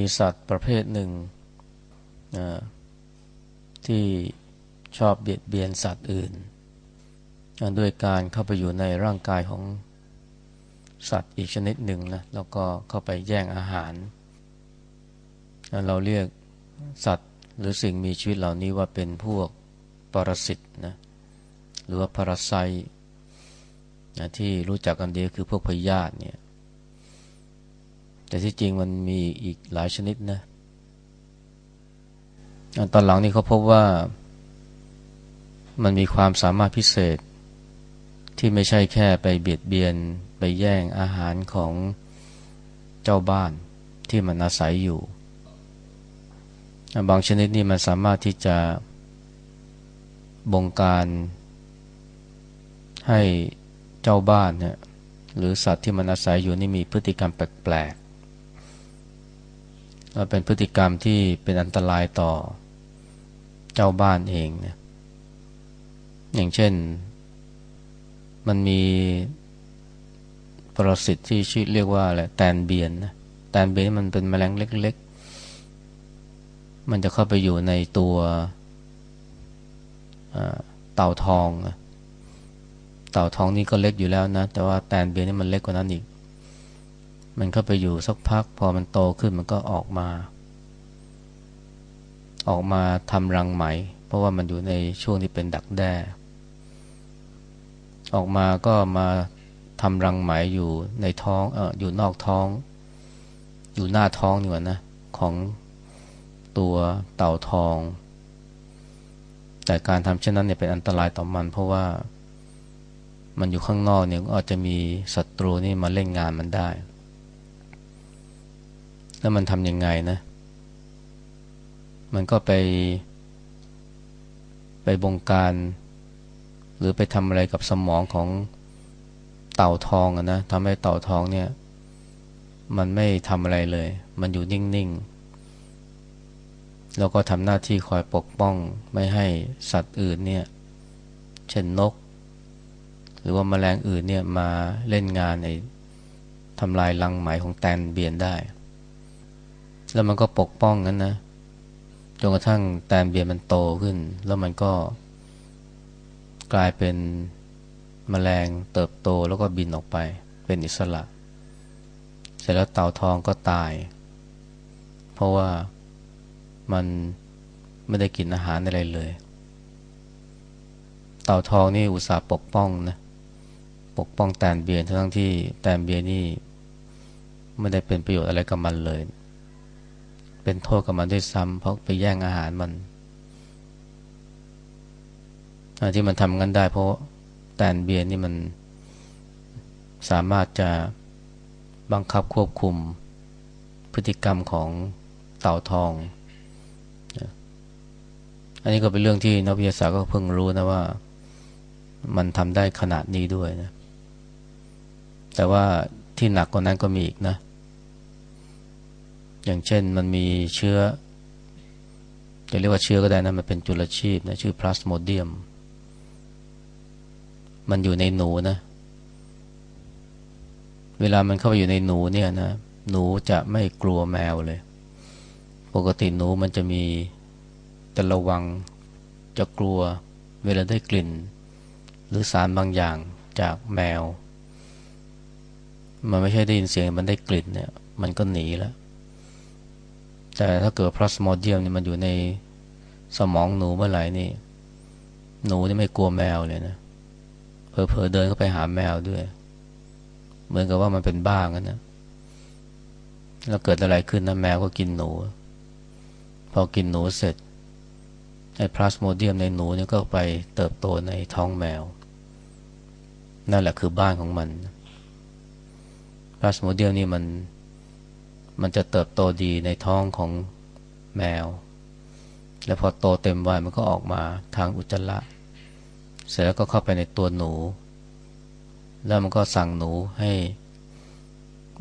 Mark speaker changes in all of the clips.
Speaker 1: มีสัตว์ประเภทหนึ่งที่ชอบเบียดเบียนสัตว์อื่น ด้วยการเข้าไปอยู่ในร่างกายของสัตว์อีกชนิดหนึ่งนะแล้วก็เข้าไปแย่งอาหาร เราเรียกสัตว์หรือสิ่งมีชีวิตเหล่านี้ว่าเป็นพวกปรสิตนะหรือว่าพาราไซนะที่รู้จักกันดีคือพวกพยาธิเนี่ย แต่ที่จริงมันมีอีกหลายชนิดนะ ตอนหลังนี่เขาพบว่ามันมีความสามารถพิเศษ ที่ไม่ใช่แค่ไปเบียดเบียนไปแย่งอาหารของเจ้าบ้านที่มันอาศัยอยู่ บางชนิดนี่มันสามารถที่จะบงการให้เจ้าบ้านเนี่ยหรือสัตว์ที่มันอาศัยอยู่นี่มีพฤติกรรมแปลก เป็นพฤติกรรมที่เป็นอันตรายต่อเจ้าบ้านเองเนี่ยอย่างเช่น มันมีปรสิตที่ชื่อเรียกว่าอะไรแตนเบียนนะแตนเบียนมันเป็นแมลงเล็ก ๆ มันจะเข้าไปอยู่ในตัวเต่าทอง เต่าทองนี่ก็เล็กอยู่แล้วนะ แต่ว่าแตนเบียนนี่มันเล็กกว่านั้นอีก มันเข้าไปอยู่สักพัก พอมันโตขึ้นมันก็ออกมา ออกมาทำรังไหม เพราะว่ามันอยู่ในช่วงที่เป็นดักแด้ ออกมาก็มาทำรังไหมอยู่ในท้องเอออยู่นอกท้อง อยู่หน้าท้องนี่ว่านะของตัวเต่าทอง แต่การทำเช่นนั้นเนี่ยเป็นอันตรายต่อมัน เพราะว่ามันอยู่ข้างนอกเนี่ยอาจจะมีศัตรูนี่มาเล่นงานมันได้ แล้วมันทำยังไงนะ มันก็ไป ไปบงการ หรือไปทำอะไรกับสมองของเต่าทองอะนะทำให้เต่าทองเนี่ย มันไม่ทำอะไรเลย มันอยู่นิ่งๆ แล้วก็ทำหน้าที่คอยปกป้องไม่ให้สัตว์อื่นเนี่ย เช่นนก หรือว่าแมลงอื่นเนี่ยมาเล่นงานในทำลายรังไหมของแตนเบียนได้ แล้วมันก็ปกป้องนั้นนะจนกระทั่งแตนเบียนมันโตขึ้น แล้วมันก็กลายเป็นมแมลงเติบโตแล้วก็บินออกไป เป็นอิสระ เสร็จแล้วเต่าทองก็ตาย เพราะว่ามันไม่ได้กินอาหารอะไรเลย เต่าทองนี่อุตส่าห์ปกป้องนะปกป้องแตนเบียนทั้งที่แตนเบียนนี่ไม่ได้เป็นประโยชน์อะไรกับมันเลย เป็นโทษกับมันด้วยซ้ำเพราะไปแย่งอาหารมันที่มันทำงั้นได้ เพราะแตนเบียนนี่มันสามารถจะบังคับควบคุมพฤติกรรมของเต่าทอง อันนี้ก็เป็นเรื่องที่นักวิทยาศาสตร์ก็เพิ่งรู้นะว่า มันทำได้ขนาดนี้ด้วยนะ แต่ว่าที่หนักกว่านั้นก็มีอีกนะ อย่างเช่นมันมีเชื้อจะเรียกว่าเชื้อก็ได้นะมันเป็นจุลชีพนะชื่อพลาสโมเดียม มันอยู่ในหนูนะ เวลามันเข้าไปอยู่ในหนูเนี่ยนะหนูจะไม่กลัวแมวเลย ปกติหนูมันจะมีจะระวังจะกลัวเวลาได้กลิ่น หรือสารบางอย่างจากแมว มันไม่ใช่ได้ยินเสียงมันได้กลิ่นเนี่ย มันก็หนีแล้ว แต่ถ้าเกิดพลาสโมเดียมเนี่ยมันอยู่ในสมองหนูเมื่อไหร่นี่ หนูนี่ไม่กลัวแมวเลยนะเผลอๆเดินเข้าไปหาแมวด้วย เหมือนกับว่ามันเป็นบ้ากันนะแล้วเกิดอะไรขึ้นนะแมวก็กินหนู พอกินหนูเสร็จไอ้พลาสโมเดียมในหนูนี่ก็ไปเติบโตในท้องแมว นั่นแหละคือบ้านของมันพลาสโมเดียมนี่มัน มันจะเติบโตดีในท้องของแมว แล้วพอโตเต็มวัยมันก็ออกมาทางอุจจาระ เสร็จแล้วก็เข้าไปในตัวหนู แล้วมันก็สั่งหนูให้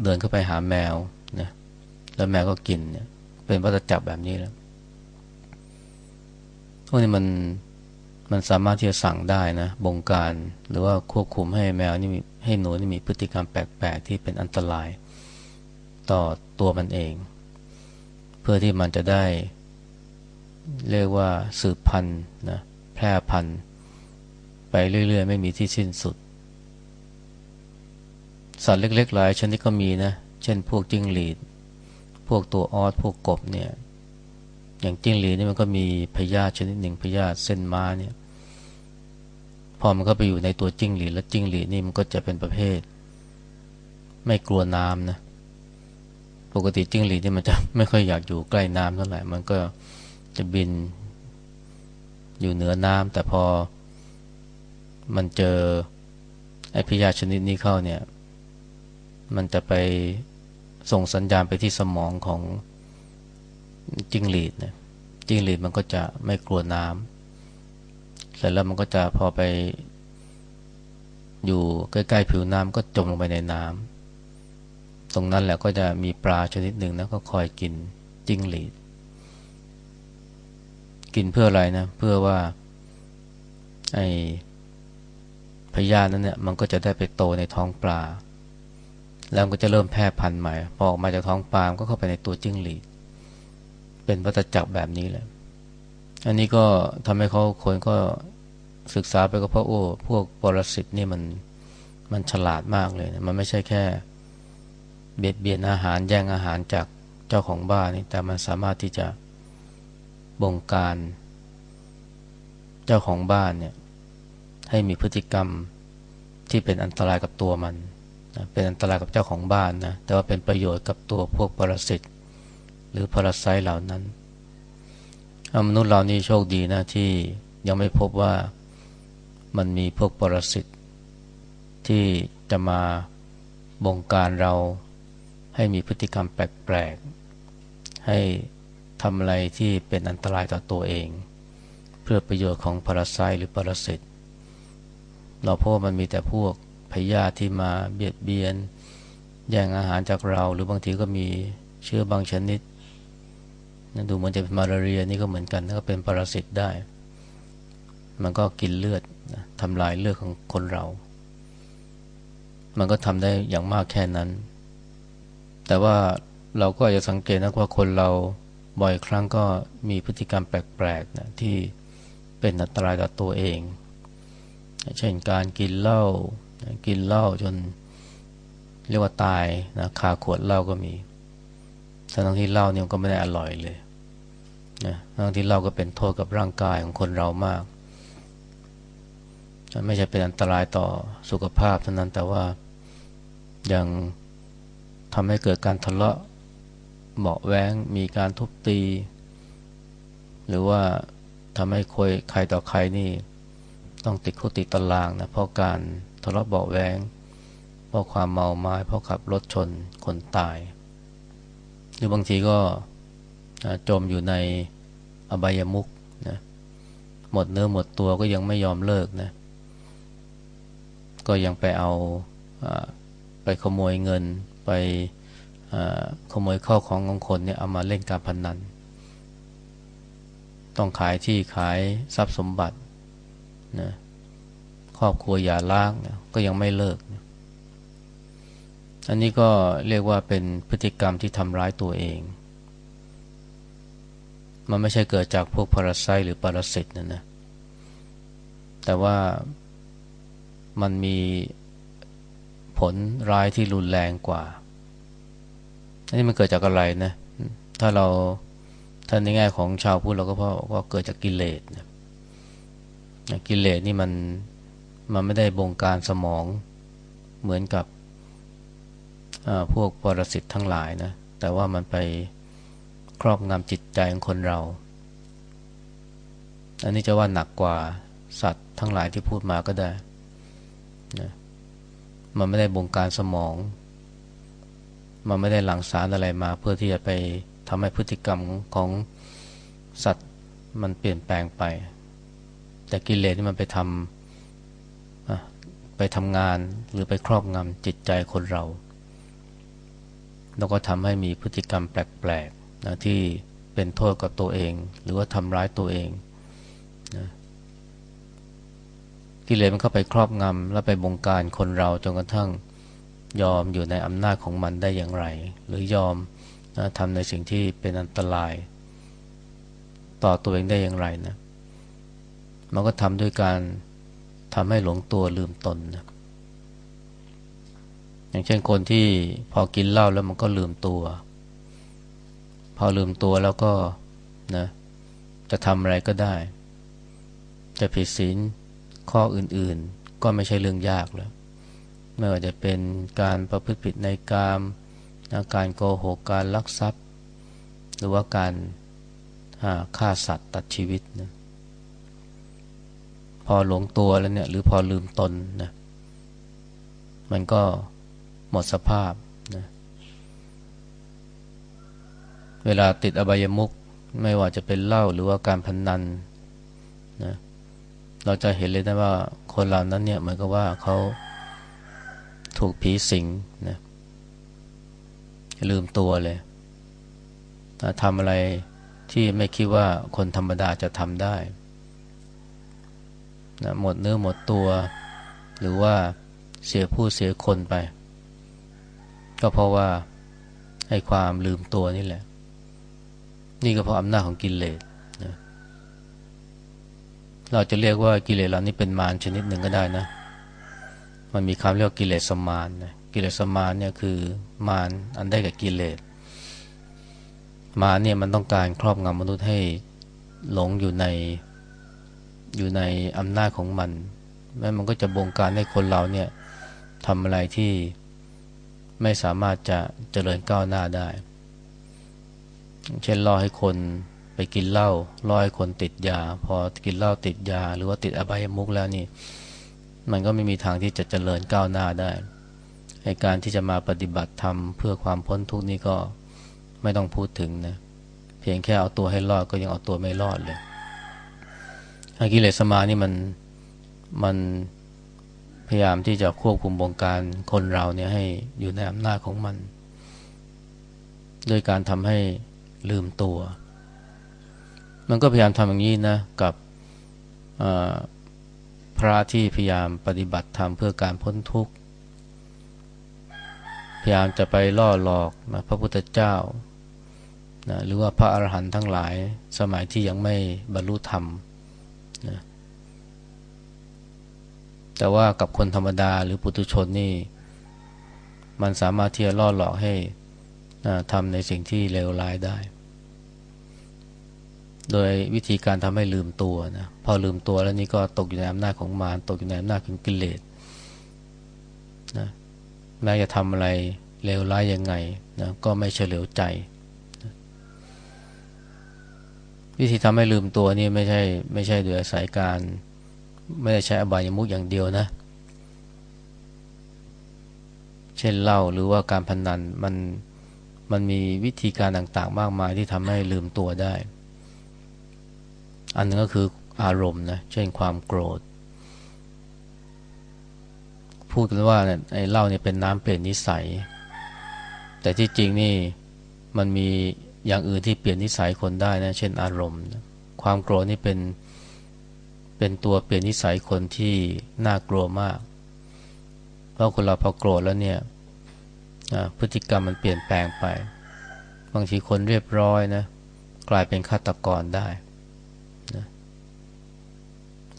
Speaker 1: เดินเข้าไปหาแมวนะแล้วแมวก็กินเนี่ย เป็นวัฏจักรแบบนี้แล้วพวกนี้มันมันสามารถที่จะสั่งได้นะบงการหรือว่าควบคุมให้แมวนี่ให้หนูนี่มีพฤติกรรมแปลกๆที่เป็นอันตราย ต่อตัวมันเอง เพื่อที่มันจะได้ เรียกว่าสืบพันธุ์นะแพร่พันธุ์ ไปเรื่อย ๆ ไม่มีที่สิ้นสุด สัตว์เล็ก ๆ หลายชนิดก็มีนะ เช่นพวกจิ้งหรีด พวกตัวออสพวกกบเนี่ย อย่างจิ้งหรีดนี่มันก็มีพยาธิชนิดหนึ่งพยาธิเส้นม้าเนี่ยพอมันก็ไปอยู่ในตัวจิ้งหรีดแล้วจิ้งหรีดนี่มันก็จะเป็นประเภท ไม่กลัวน้ำนะ ปกติจิ้งหรีดนี่มันจะไม่ค่อยอยากอยู่ใกล้น้ำเท่าไหร่มันก็จะบินอยู่เหนือน้ำแต่พอมันเจอไอพยาชนิดนี้เข้าเนี่ย มันจะไปส่งสัญญาณไปที่สมองของจิ้งหรีดเนี่ยจิ้งหรีดมันก็จะไม่กลัวน้ำเสร็จแล้วมันก็จะพอไปอยู่ใกล้ๆผิวน้ำก็จมลงไปในน้ำ ตรงนั้นแหละก็จะมีปลาชนิดหนึ่งนะก็คอยกินจิ้งหรีด กินเพื่ออะไรนะ เพื่อว่าไอพยาธินั้นเนี่ยมันก็จะได้ไปโตในท้องปลา แล้วก็จะเริ่มแพร่พันธุ์ใหม่ พอออกมาจากท้องปลาก็เข้าไปในตัวจิ้งหรีด เป็นวัฏจักรแบบนี้แหละ อันนี้ก็ทำให้เขาคนก็ศึกษาไปก็เพราะโอ้พวกปรสิตนี่มันมันฉลาดมากเลยนะมันไม่ใช่แค่ เบียดเบียนอาหารแย่งอาหารจากเจ้าของบ้านนี่แต่มันสามารถที่จะบงการ เจ้าของบ้านเนี่ยให้มีพฤติกรรมที่เป็นอันตรายกับตัวมันนะเป็นอันตรายกับเจ้าของบ้านนะแต่ว่าเป็นประโยชน์กับตัวพวกปรสิตหรือพาราไซเหล่านั้นมนุษย์เรานี่โชคดีนะที่ยังไม่พบว่ามันมีพวกปรสิตที่จะมาบงการเรา ให้มีพฤติกรรมแปลกๆ ให้ทำอะไรที่เป็นอันตรายต่อตัวเอง เพื่อประโยชน์ของพาราไซหรือปรสิตเราพบว่ามันมีแต่พวกพยาธิที่มาเบียดเบียน แย่งอาหารจากเรา หรือบางทีก็มีเชื้อบางชนิดนั่นดูเหมือนจะเป็นมาลาเรียนี่ก็เหมือนกันก็เป็นปรสิตได้ มันก็กินเลือดทำลายเลือดของคนเรา มันก็ทำได้อย่างมากแค่นั้น แต่ว่าเราก็อาจจะสังเกตนะว่าคนเราบ่อยครั้งก็มีพฤติกรรมแปลกๆนะที่เป็นอันตรายต่อตัวเอง เช่นการกินเหล้ากินเหล้าจนเรียกว่าตายนะคาขวดเหล้าก็มีทั้งที่เหล้าเนี่ยก็ไม่ได้อร่อยเลยนะทั้งที่เหล้าก็เป็นโทษกับร่างกายของคนเรามาก ไม่ใช่เป็นอันตรายต่อสุขภาพเท่านั้นแต่ว่ายัง ทำให้เกิดการทะเลาะเบาแวงมีการทุบตี หรือว่าทำให้คยใครต่อใครนี่ต้องติดคุกติดตารางนะเพราะการทะเลาะเบาแวงเพราะความเมาไม้เพราะขับรถชนคนตาย หรือบางทีก็จมอยู่ในอบายมุกนะหมดเนื้อหมดตัวก็ยังไม่ยอมเลิกนะก็ยังไปเอาไปขโมยเงิน ไปขโมยข้าวของของคนเนี่ยเอามาเล่นการพนนัน ต้องขายที่ขายทรัพย์สมบัตินะครอบครัวอย่าล้างนะก็ยังไม่เลิกนะอันนี้ก็เรียกว่าเป็นพฤติกรรมที่ทำร้ายตัวเอง มันไม่ใช่เกิดจากพวกพาราไซหรือปรสิตนะนะ แต่ว่ามันมี ผลร้ายที่รุนแรงกว่านนี้มันเกิดจากอะไรนะ ถ้าเราท่านในแง่ของชาวพุทธเราก็เพราะว่าเกิดจากกิเลสนะกิเลสนี่มันมันไม่ได้บงการสมองเหมือนกับพวกปรสิตทั้งหลายนะ แต่ว่ามันไปครอบงำจิตใจของคนเรา อันนี้จะว่าหนักกว่าสัตว์ทั้งหลายที่พูดมาก็ได้นะ มันไม่ได้บงการสมอง มันไม่ได้หลั่งสารอะไรมา เพื่อที่จะไปทำให้พฤติกรรมของสัตว์มันเปลี่ยนแปลงไป แต่กิเลสนี่มันไปทำไปทำงานหรือไปครอบงำจิตใจคนเรา แล้วก็ทำให้มีพฤติกรรมแปลกๆนะที่เป็นโทษกับตัวเอง หรือว่าทำร้ายตัวเองนะ กิเลสมันเข้าไปครอบงำแล้วไปบงการคนเราจนกระทั่งยอมอยู่ในอำนาจของมันได้อย่างไร หรือยอมนะทำในสิ่งที่เป็นอันตราย ต่อตัวเองได้อย่างไรนะมันก็ทำด้วยการทำให้หลงตัวลืมตนนะอย่างเช่นคนที่พอกินเหล้าแล้วมันก็ลืมตัว พอลืมตัวแล้วก็นะจะทำอะไรก็ได้ จะผิดศีล ข้ออื่นๆ ก็ไม่ใช่เรื่องยากแล้ว ไม่ว่าจะเป็นการประพฤติผิดในกามนะการโกหกการลักทรัพย์ หรือว่าการฆ่าสัตว์ตัดชีวิตนะพอหลงตัวแล้วเนี่ยหรือพอลืมตนนะมันก็หมดสภาพนะเวลาติดอบายมุกไม่ว่าจะเป็นเหล้าหรือว่าการพนนันนะ เราจะเห็นเลยนะว่าคนเหล่านั้นเนี่ยเหมือนกับว่าเขาถูกผีสิงนะลืมตัวเลยทำอะไรที่ไม่คิดว่าคนธรรมดาจะทำได้นะหมดเนื้อหมดตัว หรือว่าเสียผู้เสียคนไป ก็เพราะว่าให้ความลืมตัวนี่แหละ นี่ก็เพราะอำนาจของกิเลส เราจะเรียกว่ากิเลสเหล่านี้เป็นมารชนิดหนึ่งก็ได้นะ มันมีคำเรียกกิเลสสมานนะกิเลสสมานเนี่ยคือมารอันได้กับกิเลส มารเนี่ยมันต้องการครอบงำมนุษย์ให้หลงอยู่ในอยู่ในอำนาจของมันแม้มันก็จะบงการให้คนเราเนี่ยทำอะไรที่ไม่สามารถจะเจริญก้าวหน้าได้ เช่นรอให้คน ไปกินเหล้าร้อให้คนติดยา พอกินเหล้าติดยา หรือว่าติดอบายมุกแล้วนี่ มันก็ไม่มีทางที่จะเจริญก้าวหน้าได้ในการที่จะมาปฏิบัติธรรมเพื่อความพ้นทุกข์นี้ก็ไม่ต้องพูดถึงนะเพียงแค่เอาตัวให้รอดก็ยังเอาตัวไม่รอดเลยอกิเลสมานี่มันมันพยายามที่จะควบคุมบงการคนเราเนี่ยให้อยู่ในอำนาจของมัน ด้วยการทำให้ลืมตัว มันก็พยายามทำอย่างนี้นะกับพระที่พยายามปฏิบัติธรรมเพื่อการพ้นทุกข์ พยายามจะไปล่อหลอกนะพระพุทธเจ้านะหรือว่าพระอรหันต์ทั้งหลายสมัยที่ยังไม่บรรลุธรรมนะแต่ว่ากับคนธรรมดาหรือปุถุชนนี่ มันสามารถที่จะล่อหลอกให้ทำในสิ่งที่เลวร้ายได้ โดยวิธีการทำให้ลืมตัวนะพอลืมตัวแล้วนี่ก็ตกอยู่ในอำนาจของมารตกอยู่ในอำนาจของกิเลสนะแม้จะทำอะไรเลวร้ายยังไงนะก็ไม่เฉลียวใจวิธีทำให้ลืมตัวนี่ไม่ใช่ไม่ใช่โดยอาศัยการ ไม่ได้ใช้อบายมุกอย่างเดียวนะ เช่นเหล้าหรือว่าการพนนันมันมันมีวิธีการต่างๆ มากมายที่ทำให้ลืมตัวได้ อันนึงก็คืออารมณ์นะเช่นความโกรธ พูดกันว่าเนี่ยไอ้เหล้าเนี่ยเป็นน้ำเปลี่ยนนิสัย แต่ที่จริงนี่มันมีอย่างอื่นที่เปลี่ยนนิสัยคนได้นะเช่นอารมณ์ ความโกรธนี่เป็นเป็นตัวเปลี่ยนนิสัยคนที่น่ากลัวมาก เพราะคนเราพอโกรธแล้วเนี่ยพฤติกรรมมันเปลี่ยนแปลงไป บางทีคนเรียบร้อยนะกลายเป็นฆาตกรได้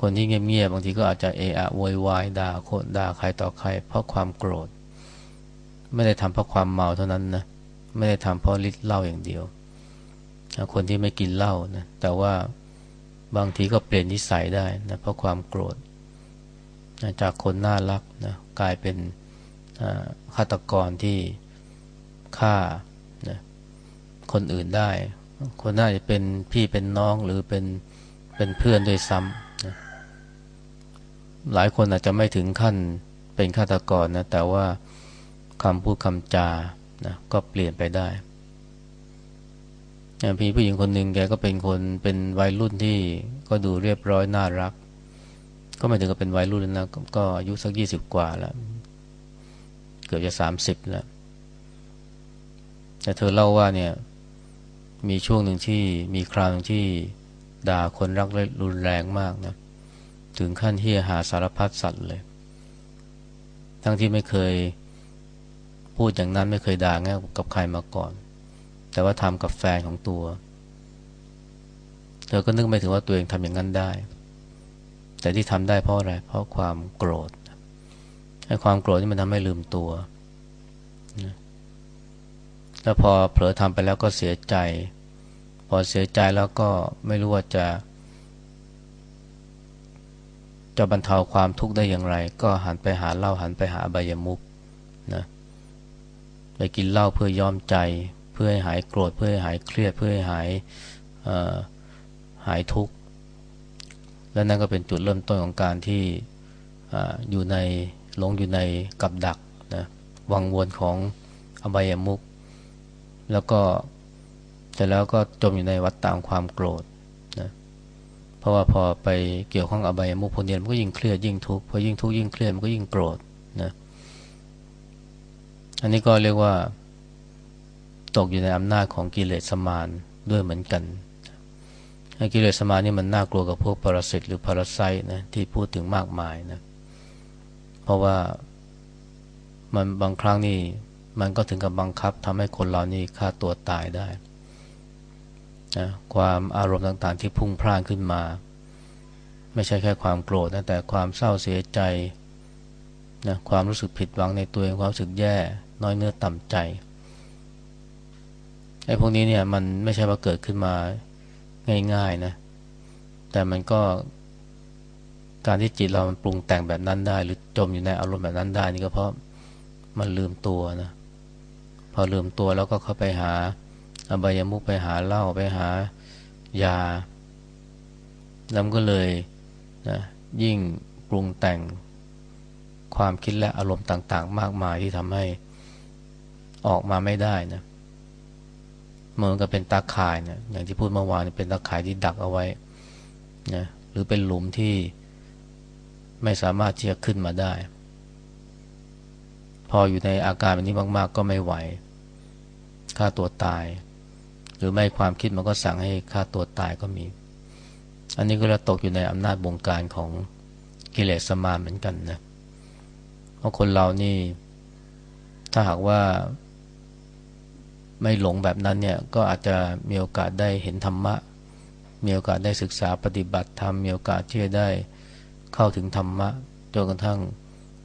Speaker 1: คนที่เงียบๆบางทีก็อาจจะเอะอะโวยวายด่าคนด่าใครต่อใคร เพราะความโกรธ ไม่ได้ทำเพราะความเมาเท่านั้นนะไม่ได้ทำเพราะฤทธิ์เหล้าอย่างเดียว คนที่ไม่กินเหล้านะแต่ว่าบางทีก็เปลี่ยนนิสัยได้นะเพราะความโกรธจากคนน่ารักนะกลายเป็นฆาตกรที่ฆ่านะคนอื่นได้ คนน่าจะเป็นพี่เป็นน้องหรือเป็นเป็นเพื่อนด้วยซ้ำ หลายคนอาจจะไม่ถึงขั้นเป็นฆาตกรนะ แต่ว่าคำพูดคำจานะก็เปลี่ยนไปได้พี่ผู้หญิงคนหนึ่งแกก็เป็นคนเป็นวัยรุ่นที่ก็ดูเรียบร้อยน่ารัก ก็ไม่ถึงกับเป็นวัยรุ่นนะก็อายุสักยี่สิบกว่าแล้ว เกือบจะสามสิบแล้ว แต่เธอเล่าว่าเนี่ย มีช่วงหนึ่งที่มีคราวหนึ่งที่ด่าคนรักและรุนแรงมากนะ ถึงขั้นที่หาสารพัดสัตว์เลย ทั้งที่ไม่เคยพูดอย่างนั้นไม่เคยด่าแง่กับใครมาก่อน แต่ว่าทำกับแฟนของตัว เธอก็นึกไม่ถึงว่าตัวเองทำอย่างนั้นได้ แต่ที่ทำได้เพราะอะไร เพราะความโกรธให้ความโกรธนี่มันทำให้ลืมตัวนะแล้วพอเผลอทำไปแล้วก็เสียใจ พอเสียใจแล้วก็ไม่รู้ว่าจะ จะบรรเทาความทุกข์ได้อย่างไร ก็หันไปหาเหล้าหันไปหาอบายมุกนะไปกินเหล้าเพื่อยอมใจ เพื่อให้หายโกรธเพื่อให้หายเครียดเพื่อให้หายหายทุกข์และนั่นก็เป็นจุดเริ่มต้นของการที่อยู่ในหลงอยู่ในกับดักนะวังวนของอบายมุกแล้วก็เสร็จแล้วก็จมอยู่ในวัฏฏะความโกรธ เพราะว่าพอไปเกี่ยวข้องอบายมุขพวกนี้มันก็ยิ่งเครียดยิ่งทุกข์พอยิ่งทุกข์ยิ่งเครียดมันก็ยิ่งโกรธนะอันนี้ก็เรียกว่า ตกอยู่ในอำนาจของกิเลสมารด้วยเหมือนกันกิเลสมารนี่มันน่ากลัวกับพวกปรสิตหรือพาราไซนะที่พูดถึงมากมายนะเพราะว่ามันบางครั้งนี่มันก็ถึงกับบังคับทำให้คนเรานี่ฆ่าตัวตายได้ นะความอารมณ์ต่างๆ ที่พุ่งพล่านขึ้นมา ไม่ใช่แค่ความโกรธนะแต่ความเศร้าเสียใจนะความรู้สึกผิดหวังในตัวเองความรู้สึกแย่น้อยเนื้อต่ำใจไอ้พวกนี้เนี่ยมันไม่ใช่ว่าเกิดขึ้นมาง่ายๆนะแต่มันก็การที่จิตเรามันปรุงแต่งแบบนั้นได้ หรือจมอยู่ในอารมณ์แบบนั้นได้นี่ก็เพราะมันลืมตัวนะพอลืมตัวแล้วก็เข้าไปหา อบายามุกไปหาเหล้าไปหายาแล้วก็เลยนะยิ่งปรุงแต่งความคิดและอารมณ์ต่าง ๆ มากมายที่ทำให้ออกมาไม่ได้นะเหมือนกับเป็นตาข่ายนะอย่างที่พูดเมื่อวานเป็นตาข่ายที่ดักเอาไว้นะหรือเป็นหลุมที่ไม่สามารถที่จะขึ้นมาได้ พออยู่ในอาการแบบนี้มาก ๆ ก็ไม่ไหวฆ่าตัวตาย หรือไม่ความคิดมันก็สั่งให้ฆ่าตัวตายก็มี อันนี้ก็เราตกอยู่ในอำนาจบงการของกิเลสสมาเหมือนกันนะเพราะคนเรานี่ ถ้าหากว่าไม่หลงแบบนั้นเนี่ยก็อาจจะมีโอกาสได้เห็นธรรมะ มีโอกาสได้ศึกษาปฏิบัติธรรมมีโอกาสที่จะได้เข้าถึงธรรมะจนกระทั่ง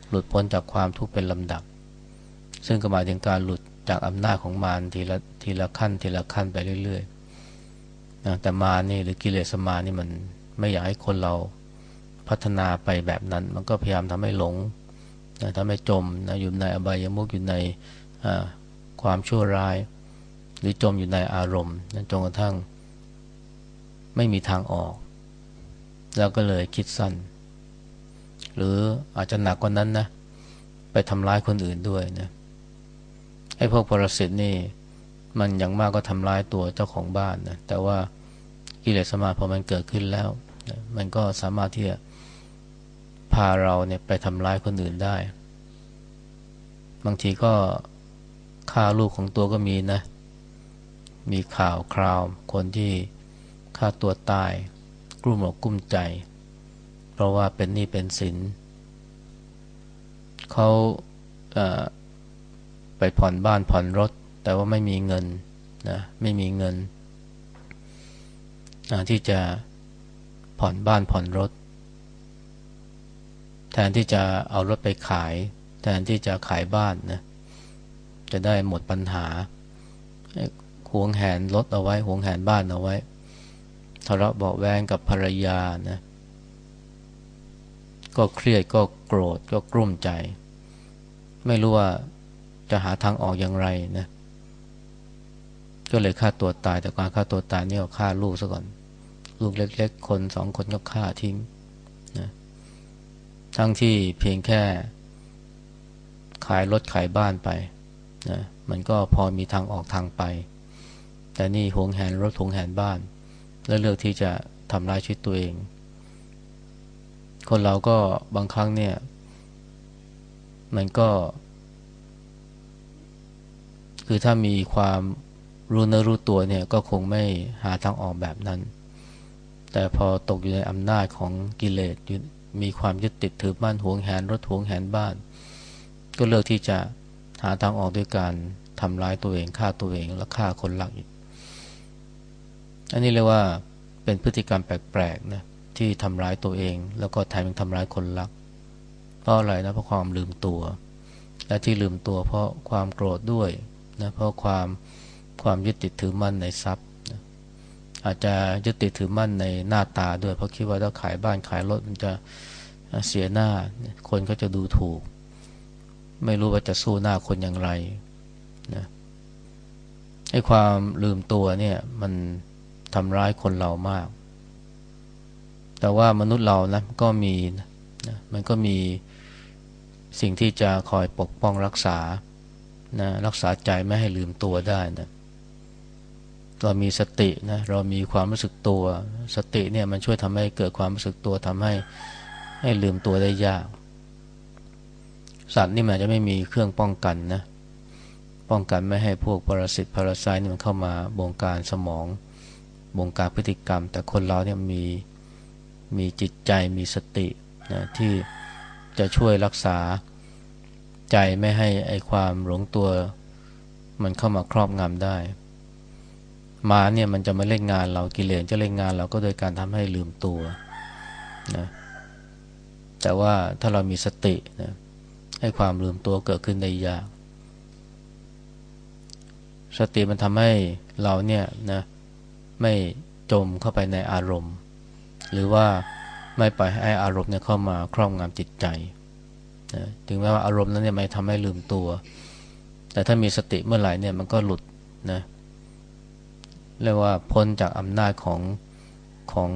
Speaker 1: หลุดพ้นจากความทุกข์เป็นลำดับ ซึ่งก็หมายถึงการหลุด จากอำนาจของมารทีละทีละขั้น ทีละขั้นไปเรื่อยๆนะแต่มานี่หรือกิเลสมานี่มันไม่อยากให้คนเราพัฒนาไปแบบนั้น มันก็พยายามทำให้หลงนะทำให้จมนะอยู่ในอบายมุกอยู่ในความชั่วร้าย หรือจมอยู่ในอารมณ์นะจนกระทั่ง ไม่มีทางออก แล้วก็เลยคิดสั้น หรืออาจจะหนักกว่านั้นนะไปทำร้ายคนอื่นด้วยนะ ไอ้พวกปรสิตนี่ มันอย่างมากก็ทำร้ายตัวเจ้าของบ้านนะแต่ว่ากิเลสมาพอมันเกิดขึ้นแล้วนะมันก็สามารถที่จะพาเราเนี่ยไปทำร้ายคนอื่นได้ บางทีก็ฆ่าลูกของตัวก็มีนะ มีข่าวคราวคนที่ฆ่าตัวตายกลุ้มอกกุ้มใจ เพราะว่าเป็นหนี้เป็นสินเขา ไปผ่อนบ้านผ่อนรถ แต่ว่าไม่มีเงินนะไม่มีเงิน ที่จะผ่อนบ้านผ่อนรถ แทนที่จะเอารถไปขาย แทนที่จะขายบ้านนะจะได้หมดปัญหาหวงแหนรถเอาไว้หวงแหนบ้านเอาไว้ทะเลาะเบาแวงกับภรรยานะก็เครียดก็โกรธก็กลุ้มใจ ไม่รู้ว่า จะหาทางออกอย่างไรนะก็เลยฆ่าตัวตายแต่การฆ่าตัวตายนี่ก็ฆ่าลูกซะก่อน ลูกเล็ก ๆ คนสองคนก็ฆ่าทิ้งนะทั้งที่เพียงแค่ ขายรถขายบ้านไปนะมันก็พอมีทางออกทางไป แต่นี่หวงแหนรถหวงแหนบ้าน แล้วเลือกที่จะทำลายชีวิตตัวเอง คนเราก็บางครั้งเนี่ย มันก็ คือถ้ามีความรู้เนื้อรู้ตัวเนี่ยก็คงไม่หาทางออกแบบนั้น แต่พอตกอยู่ในอำนาจของกิเลสมีความยึดติดถือมั่นหวงแหนรถหวงแหนบ้าน ก็เลือกที่จะหาทางออกด้วยการทำร้ายตัวเองฆ่าตัวเองแล้วฆ่าคนรักอีก อันนี้เรียกว่าเป็นพฤติกรรมแปลกๆนะที่ทำร้ายตัวเอง แล้วก็แถมยังทำร้ายคนรัก เพราะอะไรนะเพราะความลืมตัว และที่ลืมตัวเพราะความโกรธด้วย นะเพราะความความยึดติดถือมั่นในทรัพย์นะอาจจะยึดติดถือมั่นในหน้าตาด้วยเพราะคิดว่าถ้าขายบ้านขายรถมันจะเสียหน้า คนก็จะดูถูก ไม่รู้ว่าจะสู้หน้าคนอย่างไรนะไอ้ความลืมตัวเนี่ยมันทำร้ายคนเรามาก แต่ว่ามนุษย์เรานะก็มีนะมันก็มีสิ่งที่จะคอยปกป้องรักษา นะรักษาใจไม่ให้ลืมตัวได้นะเรามีสตินะเรามีความรู้สึกตัว สติเนี่ยมันช่วยทำให้เกิดความรู้สึกตัวทำให้ให้ลืมตัวได้ยาก สัตว์นี่มันจะไม่มีเครื่องป้องกันนะป้องกันไม่ให้พวกปรสิตพาราไซนี่มันเข้ามาบงการสมองบงการพฤติกรรม แต่คนเราเนี่ยมีมีจิตใจมีสตินะที่จะช่วยรักษา ใจไม่ให้ไอความหลงตัว มันเข้ามาครอบงำได้ มาเนี่ยมันจะมาเล่นงานเรากิเลสจะเล่นงานเราก็โดยการทำให้ลืมตัวนะแต่ว่าถ้าเรามีสตินะให้ความลืมตัวเกิดขึ้นได้ยาก สติมันทำให้เราเนี่ยนะไม่จมเข้าไปในอารมณ์ หรือว่าไม่ปล่อยให้อารมณ์เนี่ยเข้ามาครอบงำจิตใจ นะถึงแม้ว่าอารมณ์นั้นเนี่ยไม่ทำให้ลืมตัว แต่ถ้ามีสติเมื่อไหร่เนี่ยมันก็หลุดนะเรียกว่าพ้นจากอำนาจของของ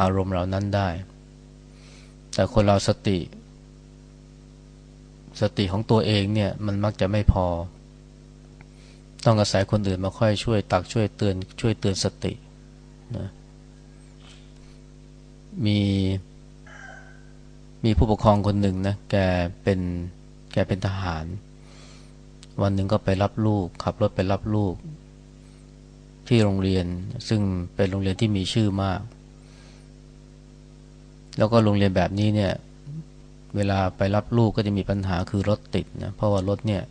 Speaker 1: อารมณ์เหล่านั้นได้ แต่คนเราสติ สติของตัวเองเนี่ยมันมักจะไม่พอ ต้องอาศัยคนอื่นมาค่อยช่วยตักช่วยเตือนช่วยเตือนสตินะมี มีผู้ปกครองคนหนึ่งนะแกเป็นแกเป็นทหาร วันหนึ่งก็ไปรับลูก ขับรถไปรับลูก ที่โรงเรียน ซึ่งเป็นโรงเรียนที่มีชื่อมาก แล้วก็โรงเรียนแบบนี้เนี่ย เวลาไปรับลูกก็จะมีปัญหาคือรถติดนะเพราะว่ารถเนี่ย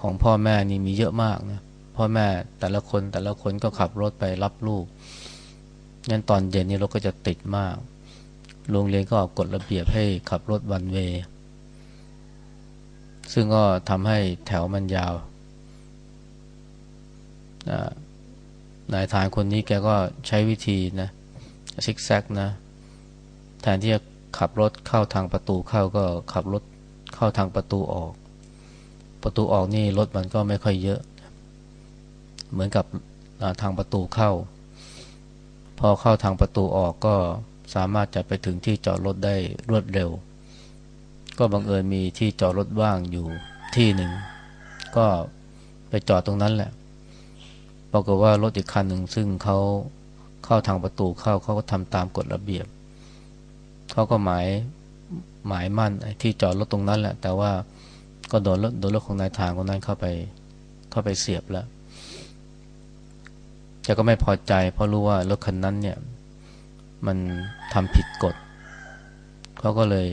Speaker 1: ของพ่อแม่นี่มีเยอะมากนะพ่อแม่แต่ละคนแต่ละคนก็ขับรถไปรับลูกงั้นตอนเย็นนี่รถก็จะติดมาก โรงเรียนก็ออกกฎระเบียบให้ขับรถวันเวซึ่งก็ทำให้แถวมันยาว นายทานคนนี้แกก็ใช้วิธีนะซิกแซกนะ แทนที่จะขับรถเข้าทางประตูเข้าก็ขับรถเข้าทางประตูออก ประตูออกนี่รถมันก็ไม่ค่อยเยอะ เหมือนกับทางประตูเข้า พอเข้าทางประตูออกก็ สามารถจะไปถึงที่จอดรถได้รวดเร็ว ก็บังเอิญมีที่จอดรถว่างอยู่ที่หนึ่ง ก็ไปจอดตรงนั้นแหละปรากฏว่ารถอีกคันหนึ่งซึ่งเขาเข้าทางประตูเข้าเขาก็ทำตามกฎระเบียบเขาก็หมายหมายมั่นที่จอดรถตรงนั้นแหละ แต่ว่าก็โดนรถโดนรถของนายทางคนนั้นเข้าไปเข้าไปเสียบแล้วแกก็ไม่พอใจเพราะรู้ว่ารถคันนั้นเนี่ย มันทำผิดกฎเขาก็เลย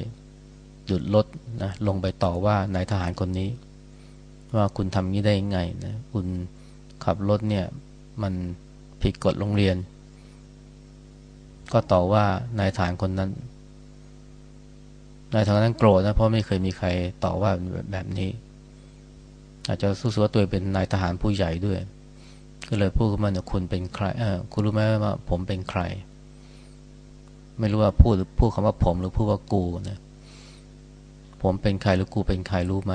Speaker 1: หยุดรถนะลงไปต่อว่านายทหารคนนี้ ว่าคุณทำนี้ได้ยังไงนะคุณขับรถเนี่ยมันผิดกฎโรงเรียน ก็ต่อว่านายทหารคนนั้นนายทหารนั้นโกรธนะเพราะไม่เคยมีใครต่อว่าแบบนี้ อาจจะสู้ๆตัวเป็นนายทหารผู้ใหญ่ด้วย ก็เลยพูดขึ้นมาเนี่ยคุณเป็นใครเออคุณรู้ไหมว่าผมเป็นใคร ไม่รู้ว่าพูดพูดคำว่าผมหรือพูดว่ากูนะผมเป็นใครหรือกูเป็นใครรู้ไหม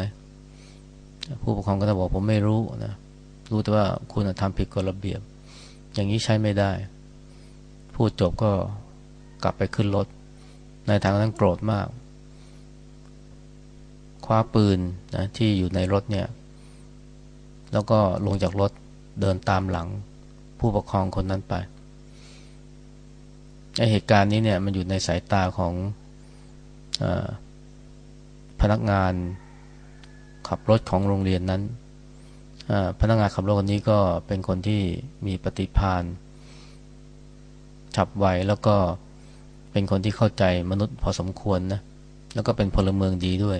Speaker 1: ผู้ปกครองก็จะบอกผมไม่รู้นะรู้แต่ว่าคุณทำผิดกฎระเบียบ อย่างนี้ใช้ไม่ได้ พูดจบก็กลับไปขึ้นรถ ในทางนั้นโกรธมาก คว้าปืนนะที่อยู่ในรถเนี่ย แล้วก็ลงจากรถเดินตามหลังผู้ปกครองคนนั้นไป ไอเหตุการณ์นี้เนี่ยมันอยู่ในสายตาของอพนักงานขับรถของโรงเรียนนั้น พนักงานขับรถคนนี้ก็เป็นคนที่มีปฏิภาณฉับไวแล้วก็เป็นคนที่เข้าใจมนุษย์พอสมควรนะแล้วก็เป็นพลเมืองดีด้วย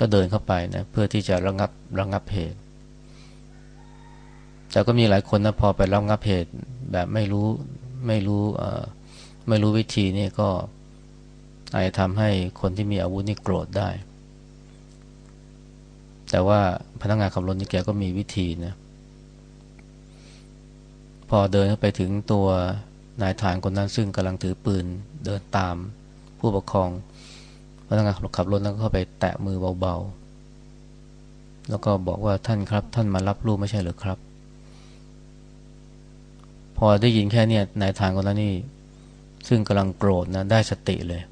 Speaker 1: ก็เดินเข้าไปนะเพื่อที่จะระงับระงับเหตุ แต่ก็มีหลายคนนะพอไประงับเหตุแบบไม่รู้ ไม่รู้ไม่รู้วิธีนี่ก็อาจจะทำให้คนที่มีอาวุธนี่โกรธได้ แต่ว่าพนักงานขับรถนี่แกก็มีวิธีนะ พอเดินไปถึงตัวนายฐานคนนั้นซึ่งกำลังถือปืนเดินตามผู้ปกครองพนักงานขับรถแล้วก็เข้าไปแตะมือเบาๆ แล้วก็บอกว่าท่านครับ ท่านมารับลูกไม่ใช่หรือครับ พอได้ยินแค่นี้นายทางคนนั้นนี่ ซึ่งกำลังโกรธนะได้สติเลย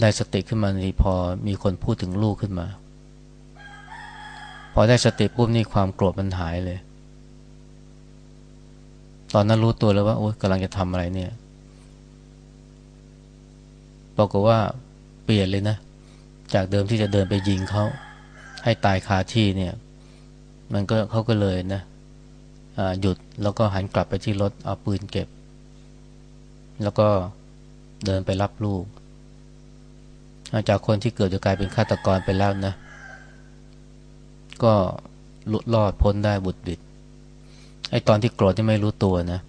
Speaker 1: ได้สติขึ้นมาทีพอมีคนพูดถึงลูกขึ้นมา พอได้สติปุ๊บนี่ความโกรธมันหายเลย ตอนนั้นรู้ตัวแล้วว่าโอ๊ยกำลังจะทำอะไรเนี่ยบอกว่าเปลี่ยนเลยนะ จากเดิมที่จะเดินไปยิงเขาให้ตายคาที่เนี่ย มันก็เขาก็เลยนะ หยุดแล้วก็หันกลับไปที่รถเอาปืนเก็บ แล้วก็เดินไปรับลูกจากคนที่เกิดจะกลายเป็นฆาตกรไปแล้วนะ ก็หลุดรอดพ้นได้บุดบิดไอ้ตอนที่โกรธที่ไม่รู้ตัวนะ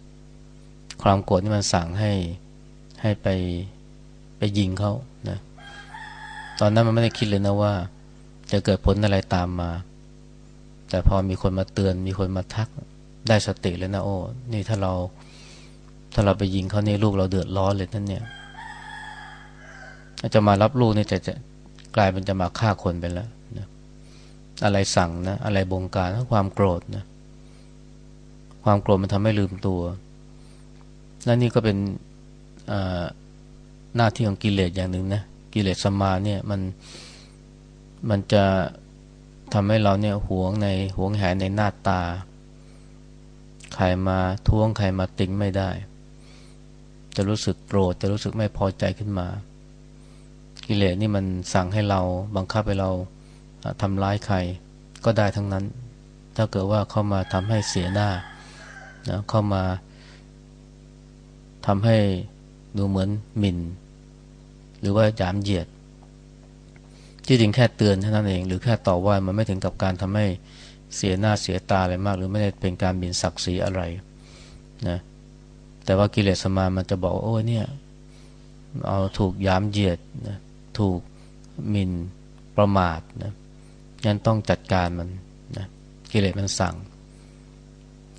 Speaker 1: ความโกรธนี่มันสั่งให้ให้ไปไปยิงเขานะ ตอนนั้นมันไม่ได้คิดเลยนะว่า จะเกิดผลอะไรตามมา แต่พอมีคนมาเตือนมีคนมาทัก ได้สติเลยนะโอ้ นี่ถ้าเรา ถ้าเราไปยิงเขาในลูกเราเดือดร้อนเลยนั่นเนี่ยจะมารับลูกเนี่ยจะจะกลายเป็นจะมาฆ่าคนไปแล้วนะอะไรสั่งนะ อะไรบงการความโกรธนะ ความโกรธมันทำให้ลืมตัว และนี่ก็เป็นหน้าที่ของกิเลสอย่างหนึ่งนะ กิเลสสมาเนี่ยมันมันจะทำให้เราเนี่ยหวงในหวงแหนในหน้าตา ใครมาท้วงใครมาติงไม่ได้ จะรู้สึกโกรธจะรู้สึกไม่พอใจขึ้นมา กิเลสนี่มันสั่งให้เราบังคับให้เราทำร้ายใครก็ได้ทั้งนั้น ถ้าเกิดว่าเข้ามาทำให้เสียหน้านะเข้ามาทำให้ดูเหมือนหมิ่น หรือว่าหยามเหยียดที่จริงแค่เตือนเท่านั้นเอง หรือแค่ต่อว่ามันไม่ถึงกับการทำให้ เสียหน้าเสียตาอะไรมาก หรือไม่ได้เป็นการบินศักดิ์ศรีอะไรนะแต่ว่ากิเลสมามันจะบอกโอ้เนี่ยเอาถูกยามเหยียดนะถูกมินประมาทนะงั้นต้องจัดการมันนะกิเลสมันสั่ง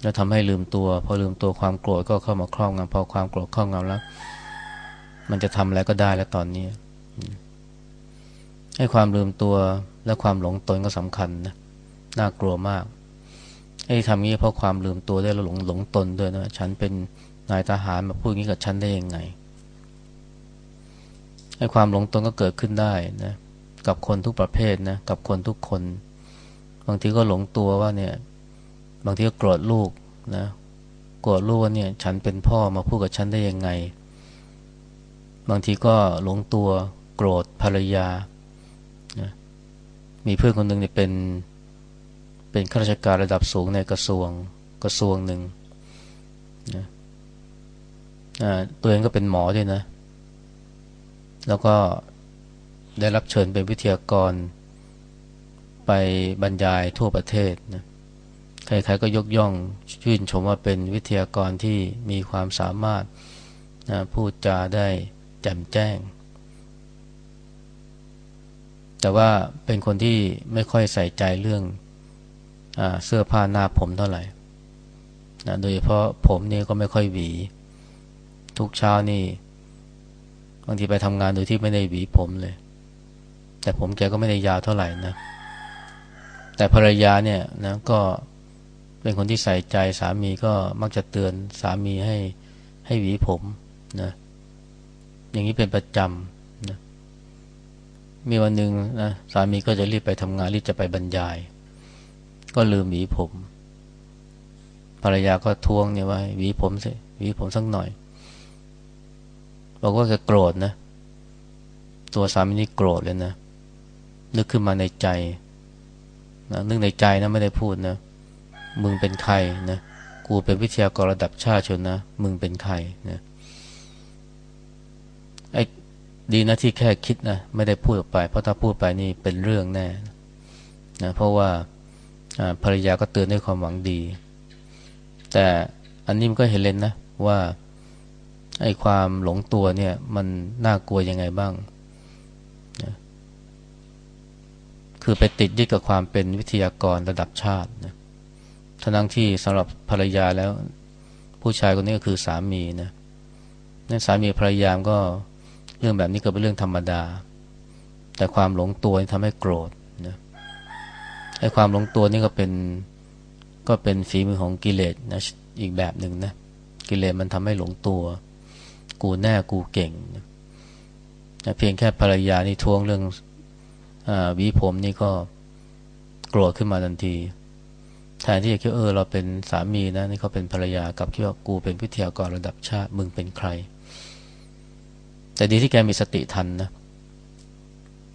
Speaker 1: แล้วทำให้ลืมตัว พอลืมตัวความโกรธก็เข้ามาครอบงำพอความโกรธครอบงำแล้ว มันจะทำอะไรก็ได้แล้วตอนนี้ให้ความลืมตัวและความหลงตนก็สำคัญนะ น่ากลัวมากให้ทำงี้เพราะความลืมตัวได้แล้วหลงหลงตนด้วยนะฉันเป็นนายทหารมาพูดงี้กับฉันได้ยังไงให้ความหลงตนก็เกิดขึ้นได้นะกับคนทุกประเภทนะกับคนทุกคน บางทีก็หลงตัวว่าเนี่ย บางทีก็โกรธลูกนะโกรธลูกว่าเนี่ยฉันเป็นพ่อมาพูดกับฉันได้ยังไง บางทีก็หลงตัวโกรธภรรยานะมีเพื่อนคนหนึ่งเนี่ยเป็น เป็นข้าราชการระดับสูงในกระทรวงกระทรวงหนึ่งนะตัวเองก็เป็นหมอด้วยนะ แล้วก็ได้รับเชิญเป็นวิทยากร ไปบรรยายทั่วประเทศนะใครๆก็ยกย่องชื่นชมว่าเป็นวิทยากรที่มีความสามารถนะพูดจาได้แจ่มแจ้ง แต่ว่าเป็นคนที่ไม่ค่อยใส่ใจเรื่อง เสื้อผ้าหน้าผมเท่าไหร่นะโดยเฉพาะผมนี่ก็ไม่ค่อยหวี ทุกเช้านี่บางทีไปทำงานโดยที่ไม่ได้หวีผมเลย แต่ผมแกก็ไม่ได้ยาวเท่าไหร่นะ แต่ภรรยาเนี่ยนะก็เป็นคนที่ใส่ใจสามีก็มักจะเตือนสามีให้ให้หวีผมนะอย่างนี้เป็นประจำนะมีวันหนึ่งนะสามีก็จะรีบไปทำงานรีบจะไปบรรยาย ก็ลืมหวีผม ภรรยาก็ทวงเนี่ยว่าหวีผมสิหวีผมสักหน่อย บอกว่าแกโกรธนะ ตัวสามีนี่โกรธเลยนะนึกขึ้นมาในใจนะนึกในใจนะไม่ได้พูดนะ มึงเป็นใครนะ กูเป็นวิทยากรระดับชาติชนนะ มึงเป็นใครนะไอ้ดีนะที่แค่คิดนะ ไม่ได้พูดออกไป เพราะถ้าพูดไปนี่เป็นเรื่องแน่นะเพราะว่า ภรรยาก็เตือนด้วยความหวังดี แต่อันนี้มันก็เห็นเลยนะว่าไอ้ความหลงตัวเนี่ย มันน่ากลัวยังไงบ้างนะคือไปติดยึดกับความเป็นวิทยากรระดับชาตินะทั้งที่สำหรับภรรยาแล้ว ผู้ชายคนนี้ก็คือสามีนะนั่นสามีภรรยามก็เรื่องแบบนี้ก็เป็นเรื่องธรรมดา แต่ความหลงตัวทำให้โกรธ ไอ้ความหลงตัวนี่ก็เป็นก็เป็นฝีมือของกิเลสนะอีกแบบหนึ่งนะกิเลสมันทำให้หลงตัว กูแน่กูเก่งนะเพียงแค่ภรรยานี่ทวงเรื่องอวิผมนี่ก็โกรธขึ้นมาทันทีแทนที่จะคิดเออเราเป็นสามีนะนี่เขาเป็นภรรยากับคิดว่ากูเป็นวิทยากรระดับชาติมึงเป็นใคร แต่ดีที่แกมีสติทันนะ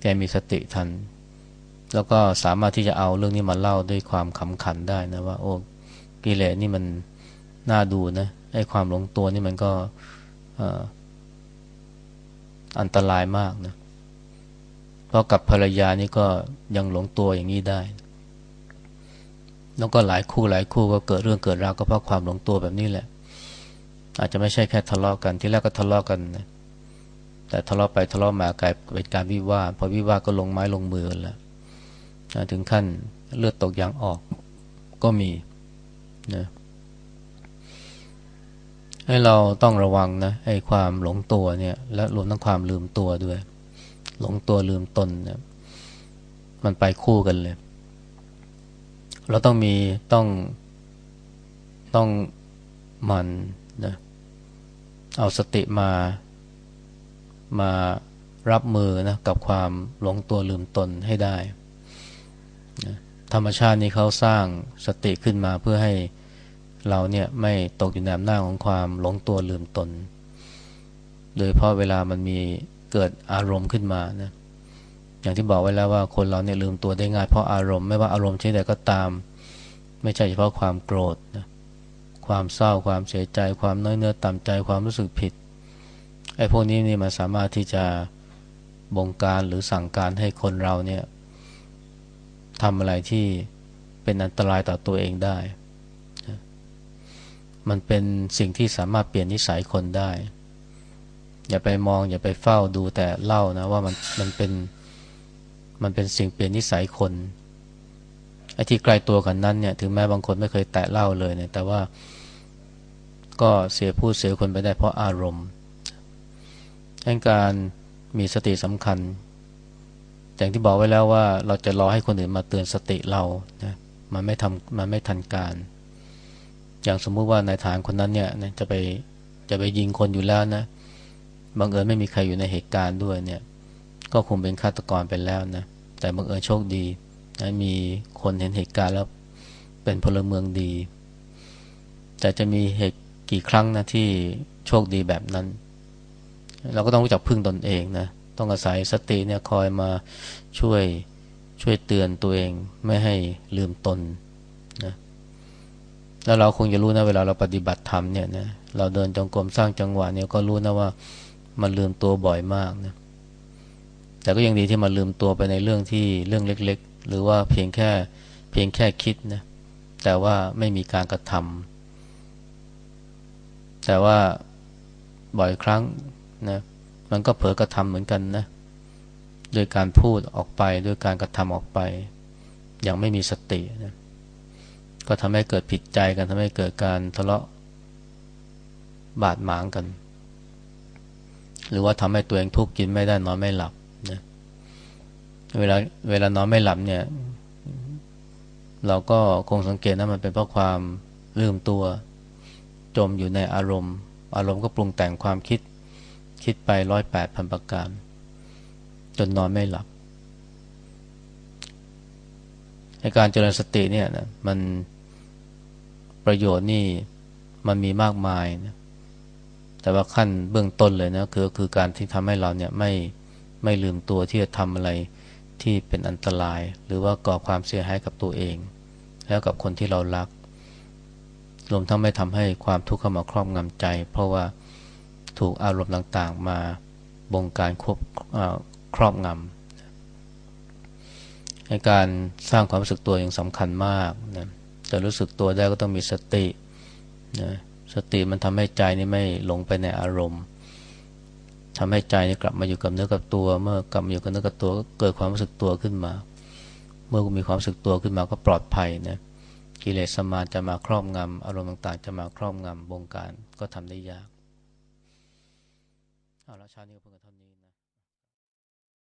Speaker 1: แกมีสติทัน แล้วก็สามารถที่จะเอาเรื่องนี้มาเล่าด้วยความขำขันได้นะว่า โอ้กิเลสนี่มันน่าดูนะไอ้ความหลงตัวนี่มันก็อันตรายมากนะเพราะกับภรรยานี่ก็ยังหลงตัวอย่างนี้ได้ แล้วก็หลายคู่หลายคู่ก็เกิดเรื่องเกิดราวก็เพราะความหลงตัวแบบนี้แหละ อาจจะไม่ใช่แค่ทะเลาะกันที่แรกก็ทะเลาะกันนะแต่ทะเลาะไปทะเลาะมากลายเป็นการวิวาทพอวิวาทก็ลงไม้ลงมือแล้ว ถึงขั้นเลือดตกยางออกก็มีนะให้เราต้องระวังนะไอ้ความหลงตัวเนี่ย และรวมทั้งความลืมตัวด้วย หลงตัวลืมตนเนี่ยมันไปคู่กันเลย เราต้องมีต้องต้องมันนะเอาสติมามารับมือนะกับความหลงตัวลืมตนให้ได้ ธรรมชาตินี้เขาสร้างสติขึ้นมาเพื่อให้เราเนี่ยไม่ตกอยู่ในอำนาจของความหลงตัวลืมตน โดยเพราะเวลามันมีเกิดอารมณ์ขึ้นมานะอย่างที่บอกไว้แล้วว่าคนเราเนี่ยลืมตัวได้ง่ายเพราะอารมณ์ไม่ว่าอารมณ์ชนิดใดก็ตาม ไม่ใช่เฉพาะความโกรธนะความเศร้าความเสียใจ ความน้อยเนื้อต่ำใจความรู้สึกผิดไอ้พวกนี้นี่มันสามารถที่จะบงการหรือสั่งการให้คนเราเนี่ย ทำอะไรที่เป็นอันตรายต่อตัวเองได้ มันเป็นสิ่งที่สามารถเปลี่ยนนิสัยคนได้ อย่าไปมองอย่าไปเฝ้าดูแต่เล่านะว่ามันมันเป็นมันเป็นสิ่งเปลี่ยนนิสัยคนไอ้ที่ไกลตัวกันนั้นเนี่ยถึงแม้บางคนไม่เคยแตะเล่าเลยเนี่ยแต่ว่าก็เสียผู้เสียคนไปได้เพราะอารมณ์ดังการมีสติสำคัญ อย่างที่บอกไว้แล้วว่าเราจะรอให้คนอื่นมาเตือนสติเรานะมันไม่ทำมันไม่ทันการ อย่างสมมุติว่านายฐานคนนั้นเนี่ยจะไปจะไปยิงคนอยู่แล้วนะบังเอิญไม่มีใครอยู่ในเหตุการณ์ด้วยเนี่ย ก็คงเป็นฆาตกรไปแล้วนะแต่บังเอิญโชคดีนะมีคนเห็นเหตุการณ์แล้วเป็นพลเมืองดี แต่จะมีเหตุกี่ครั้งนะที่โชคดีแบบนั้น เราก็ต้องรู้จักพึ่งตนเองนะ ต้องอาศัยสติเนี่ยคอยมาช่วยช่วยเตือนตัวเองไม่ให้ลืมตนนะแล้วเราคงจะรู้นะเวลาเราปฏิบัติธรรมเนี่ยนะเราเดินจงกรมสร้างจังหวะเนี่ยก็รู้นะว่ามันลืมตัวบ่อยมากนะแต่ก็ยังดีที่มาลืมตัวไปในเรื่องที่เรื่องเล็ก ๆ หรือว่าเพียงแค่เพียงแค่คิดนะแต่ว่าไม่มีการกระทำแต่ว่าบ่อยครั้งนะ มันก็เผลอกระทำเหมือนกันนะโดยการพูดออกไปด้วยการกระทำออกไป อย่างไม่มีสตินะก็ทำให้เกิดผิดใจกันทำให้เกิดการทะเลาะบาดหมางกัน หรือว่าทำให้ตัวเองทุกข์กินไม่ได้นอนไม่หลับนะเวลาเวลานอนไม่หลับเนี่ย เราก็คงสังเกตนะมันเป็นเพราะความลืมตัว จมอยู่ในอารมณ์ อารมณ์ก็ปรุงแต่งความคิด คิดไปร้อยแปดพันประการ จนนอนไม่หลับในการเจริญสติเนี่ยนะมันประโยชน์นี่มันมีมากมายนะแต่ว่าขั้นเบื้องต้นเลยนะคือคือการที่ทำให้เราเนี่ยไม่ไม่ลืมตัวที่จะทำอะไรที่เป็นอันตราย หรือว่าก่อความเสียหายกับตัวเอง แล้วกับคนที่เรารักรวมทั้งไม่ทำให้ความทุกข์เข้ามาครอบงำใจ เพราะว่า ถูกอารมณ์ต่างๆ มาบงการควบครอบงำในการสร้างความรู้สึกตัวอย่างสำคัญมากนะจะรู้สึกตัวได้ก็ต้องมีสตินะสติมันทำให้ใจนี่ไม่หลงไปในอารมณ์ทำให้ใจนี่กลับมาอยู่กับเนื้อกับตัว เมื่อกลับมาอยู่กับเนื้อกับตัวก็เกิดความรู้สึกตัวขึ้นมา เมื่อมีความรู้สึกตัวขึ้นมาก็ปลอดภัยนะกิเลสสมาจะมาครอบงำอารมณ์ต่างๆ จะมาครอบงำบงการก็ทำได้ยาก เอาละชานี้